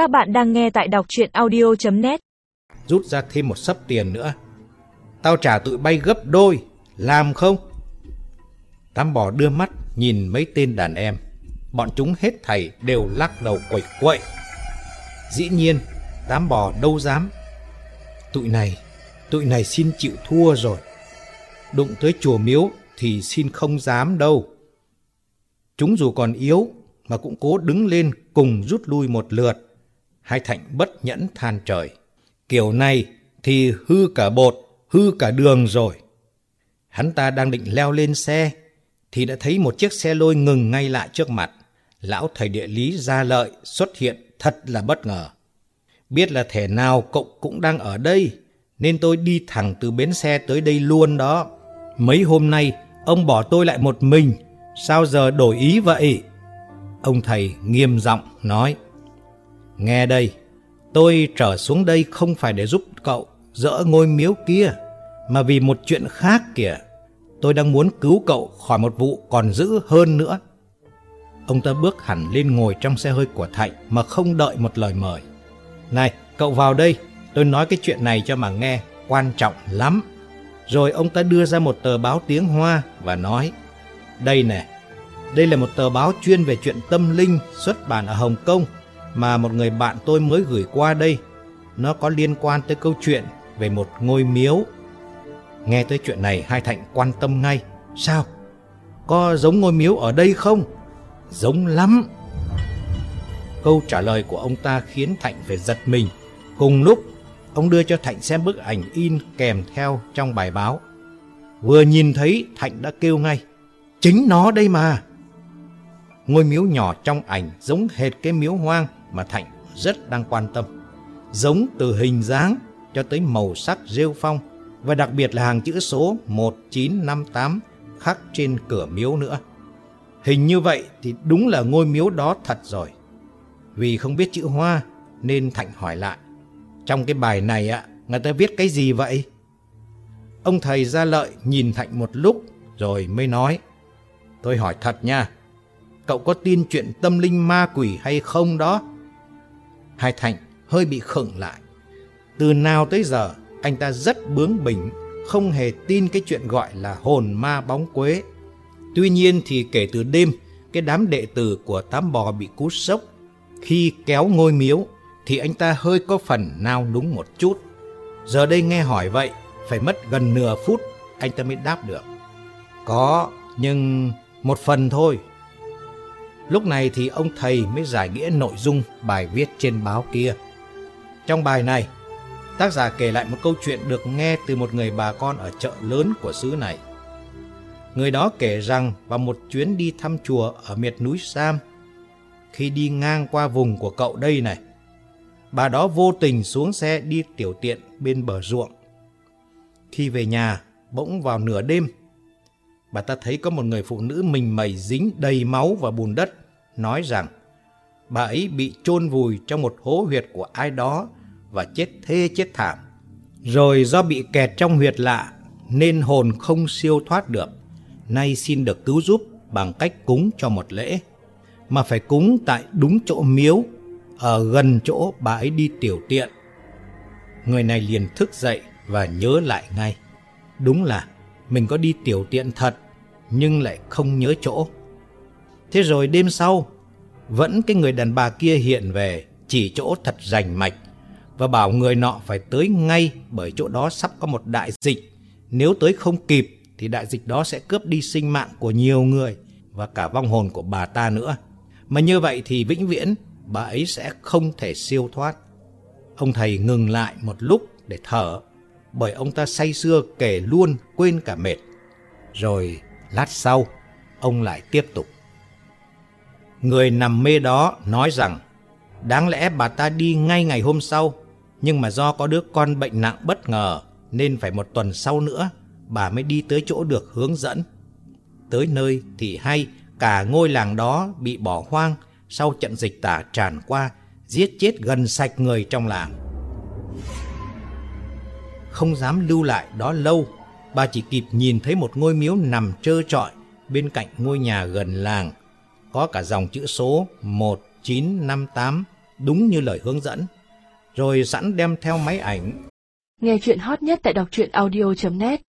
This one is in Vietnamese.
Các bạn đang nghe tại đọc chuyện audio.net Rút ra thêm một sấp tiền nữa. Tao trả tụi bay gấp đôi, làm không? Tám bò đưa mắt nhìn mấy tên đàn em. Bọn chúng hết thầy đều lắc đầu quậy quậy. Dĩ nhiên, tám bò đâu dám. Tụi này, tụi này xin chịu thua rồi. Đụng tới chùa miếu thì xin không dám đâu. Chúng dù còn yếu mà cũng cố đứng lên cùng rút lui một lượt. Hai Thạnh bất nhẫn than trời. Kiểu này thì hư cả bột, hư cả đường rồi. Hắn ta đang định leo lên xe thì đã thấy một chiếc xe lôi ngừng ngay lại trước mặt. Lão thầy địa lý ra lợi xuất hiện thật là bất ngờ. Biết là thể nào cậu cũng đang ở đây nên tôi đi thẳng từ bến xe tới đây luôn đó. Mấy hôm nay ông bỏ tôi lại một mình, sao giờ đổi ý vậy? Ông thầy nghiêm giọng nói. Nghe đây, tôi trở xuống đây không phải để giúp cậu dỡ ngôi miếu kia, mà vì một chuyện khác kìa. Tôi đang muốn cứu cậu khỏi một vụ còn dữ hơn nữa. Ông ta bước hẳn lên ngồi trong xe hơi của Thạnh mà không đợi một lời mời. Này, cậu vào đây, tôi nói cái chuyện này cho mà nghe, quan trọng lắm. Rồi ông ta đưa ra một tờ báo tiếng Hoa và nói, đây nè, đây là một tờ báo chuyên về chuyện tâm linh xuất bản ở Hồng Kông mà một người bạn tôi mới gửi qua đây. Nó có liên quan tới câu chuyện về một ngôi miếu. Nghe tới chuyện này hai Thạnh quan tâm ngay. Sao? Có giống ngôi miếu ở đây không? Giống lắm. Câu trả lời của ông ta khiến Thạnh phải giật mình. Cùng lúc, ông đưa cho Thạnh xem bức ảnh in kèm theo trong bài báo. Vừa nhìn thấy Thạnh đã kêu ngay. Chính nó đây mà. Ngôi miếu nhỏ trong ảnh giống hệt cái miếu hoang mà Thạnh rất đang quan tâm. Giống từ hình dáng cho tới màu sắc rêu phong và đặc biệt là hàng chữ số 1958 khắc trên cửa miếu nữa. Hình như vậy thì đúng là ngôi miếu đó thật rồi. Vì không biết chữ Hoa nên Thạnh hỏi lại. Trong cái bài này ạ, người ta viết cái gì vậy? Ông thầy ra lợi nhìn Thạnh một lúc rồi mới nói. Tôi hỏi thật nha, cậu có tin chuyện tâm linh ma quỷ hay không đó? Hai Thạnh hơi bị khựng lại. Từ nào tới giờ, anh ta rất bướng bỉnh, không hề tin cái chuyện gọi là hồn ma bóng quế. Tuy nhiên thì kể từ đêm, cái đám đệ tử của tám bò bị cú sốc. Khi kéo ngôi miếu, thì anh ta hơi có phần nao núng một chút. Giờ đây nghe hỏi vậy, phải mất gần nửa phút, anh ta mới đáp được. Có, nhưng một phần thôi. Lúc này thì ông thầy mới giải nghĩa nội dung bài viết trên báo kia. Trong bài này, tác giả kể lại một câu chuyện được nghe từ một người bà con ở chợ lớn của xứ này. Người đó kể rằng vào một chuyến đi thăm chùa ở miệt núi Sam, khi đi ngang qua vùng của cậu đây này, bà đó vô tình xuống xe đi tiểu tiện bên bờ ruộng. Khi về nhà, bỗng vào nửa đêm, bà ta thấy có một người phụ nữ mình mẩy dính đầy máu và bùn đất, nói rằng bà ấy bị chôn vùi trong một hố huyệt của ai đó và chết thê chết thảm. Rồi do bị kẹt trong huyệt lạ nên hồn không siêu thoát được, nay xin được cứu giúp bằng cách cúng cho một lễ, mà phải cúng tại đúng chỗ miếu, ở gần chỗ bà ấy đi tiểu tiện. Người này liền thức dậy và nhớ lại ngay. Đúng là mình có đi tiểu tiện thật, nhưng lại không nhớ chỗ. Thế rồi đêm sau, vẫn cái người đàn bà kia hiện về, chỉ chỗ thật rành mạch, và bảo người nọ phải tới ngay bởi chỗ đó sắp có một đại dịch. Nếu tới không kịp thì đại dịch đó sẽ cướp đi sinh mạng của nhiều người và cả vong hồn của bà ta nữa. Mà như vậy thì vĩnh viễn bà ấy sẽ không thể siêu thoát. Ông thầy ngừng lại một lúc để thở bởi ông ta say sưa kể luôn quên cả mệt. Rồi lát sau, ông lại tiếp tục. Người nằm mê đó nói rằng đáng lẽ bà ta đi ngay ngày hôm sau, nhưng mà do có đứa con bệnh nặng bất ngờ nên phải một tuần sau nữa bà mới đi tới chỗ được hướng dẫn. Tới nơi thì hay cả ngôi làng đó bị bỏ hoang sau trận dịch tả tràn qua, giết chết gần sạch người trong làng. Không dám lưu lại đó lâu, bà chỉ kịp nhìn thấy một ngôi miếu nằm trơ trọi bên cạnh ngôi nhà gần làng. Có cả dòng chữ số 1958 đúng như lời hướng dẫn, rồi sẵn đem theo máy ảnh. Nghe chuyện hot nhất tại đọc truyện audio.net